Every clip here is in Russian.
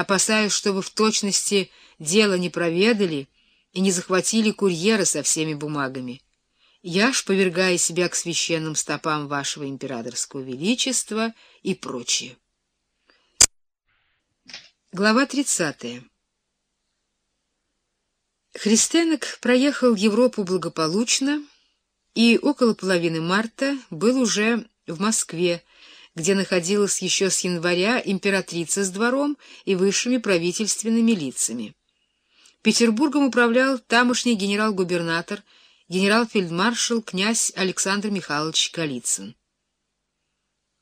опасаясь, чтобы в точности дело не проведали и не захватили курьера со всеми бумагами. Я ж, повергая себя к священным стопам вашего императорского величества и прочее. Глава 30. Христенок проехал Европу благополучно и около половины марта был уже в Москве, где находилась еще с января императрица с двором и высшими правительственными лицами. Петербургом управлял тамошний генерал-губернатор, генерал-фельдмаршал князь Александр Михайлович Голицын.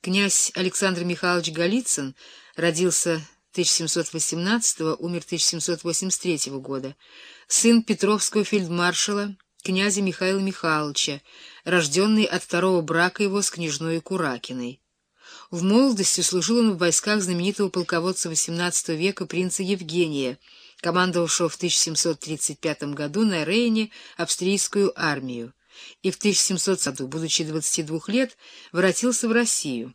Князь Александр Михайлович Голицын родился 1718 умер 1783 года, сын Петровского фельдмаршала, князя Михаила Михайловича, рожденный от второго брака его с княжной Куракиной. В молодости служил он в войсках знаменитого полководца XVIII века принца Евгения, командовавшего в 1735 году на Рейне австрийскую армию, и в 1700 году, будучи 22 лет, воротился в Россию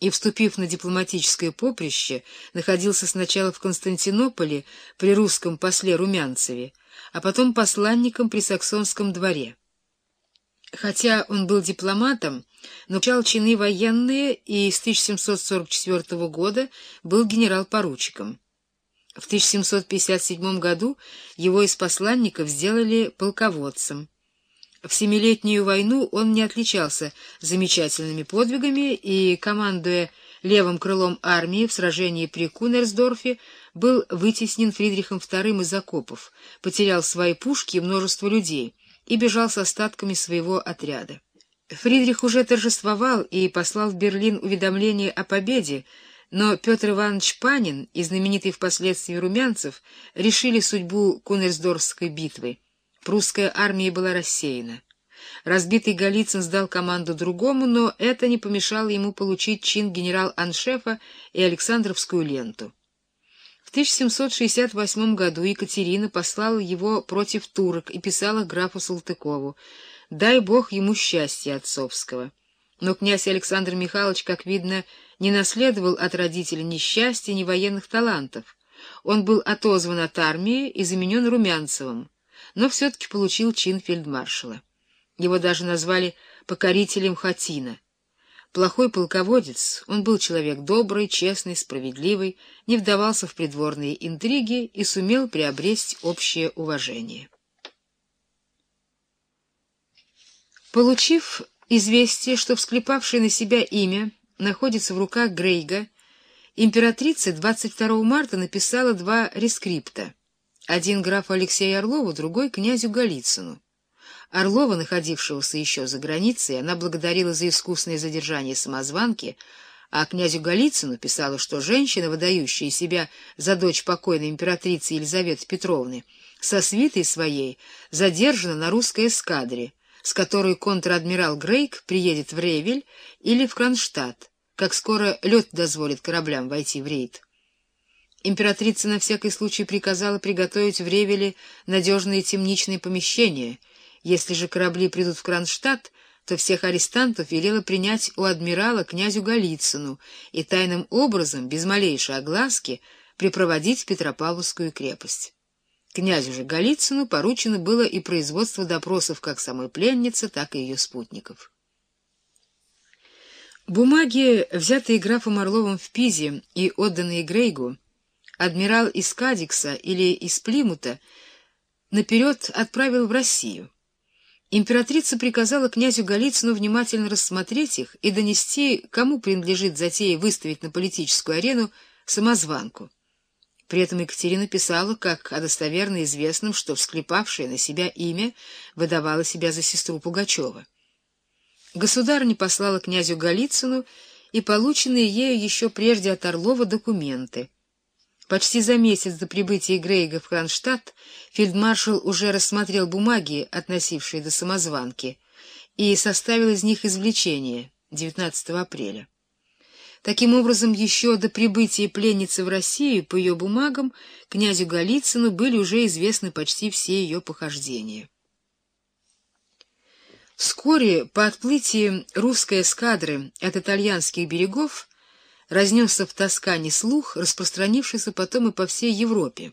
и, вступив на дипломатическое поприще, находился сначала в Константинополе при русском после Румянцеве, а потом посланником при Саксонском дворе. Хотя он был дипломатом, но получал чины военные и с 1744 года был генерал-поручиком. В 1757 году его из посланников сделали полководцем. В Семилетнюю войну он не отличался замечательными подвигами и, командуя левым крылом армии в сражении при Кунерсдорфе, был вытеснен Фридрихом II из окопов, потерял свои пушки и множество людей и бежал с остатками своего отряда. Фридрих уже торжествовал и послал в Берлин уведомление о победе, но Петр Иванович Панин и знаменитый впоследствии Румянцев решили судьбу Кунерсдорфской битвы. Прусская армия была рассеяна. Разбитый Голицын сдал команду другому, но это не помешало ему получить чин генерал-аншефа и Александровскую ленту. В 1768 году Екатерина послала его против турок и писала графу Салтыкову «Дай Бог ему счастья отцовского». Но князь Александр Михайлович, как видно, не наследовал от родителей ни счастья, ни военных талантов. Он был отозван от армии и заменен Румянцевым, но все-таки получил чин фельдмаршала. Его даже назвали покорителем Хатина. Плохой полководец, он был человек добрый, честный, справедливый, не вдавался в придворные интриги и сумел приобрести общее уважение. Получив известие, что всклепавшее на себя имя находится в руках Грейга, императрица 22 марта написала два рескрипта. Один графу Алексею Орлову, другой князю Голицыну. Орлова, находившегося еще за границей, она благодарила за искусное задержание самозванки, а князю Голицыну писала, что женщина, выдающая себя за дочь покойной императрицы Елизаветы Петровны, со свитой своей задержана на русской эскадре, с которой контр-адмирал Грейк приедет в Ревель или в Кронштадт, как скоро лед дозволит кораблям войти в рейд. Императрица на всякий случай приказала приготовить в Ревеле надежные темничные помещения — если же корабли придут в Кронштадт, то всех арестантов велела принять у адмирала князю Голицыну и тайным образом, без малейшей огласки, припроводить в Петропавловскую крепость. Князю же Голицыну поручено было и производство допросов как самой пленницы, так и ее спутников. Бумаги, взятые графом Орловым в Пизе и отданные Грейгу, адмирал из Кадикса или из Плимута наперед отправил в Россию. Императрица приказала князю Голицыну внимательно рассмотреть их и донести, кому принадлежит затея выставить на политическую арену самозванку. При этом Екатерина писала, как о достоверно известном, что всклепавшее на себя имя выдавала себя за сестру Пугачева. Государыня послала князю Голицыну и полученные ею еще прежде от Орлова документы — Почти за месяц до прибытия Грейга в Кронштадт фельдмаршал уже рассмотрел бумаги, относившие до самозванки, и составил из них извлечение 19 апреля. Таким образом, еще до прибытия пленницы в Россию по ее бумагам князю Голицыну были уже известны почти все ее похождения. Вскоре по отплытии русской эскадры от итальянских берегов разнесся в Тоскане слух, распространившийся потом и по всей Европе.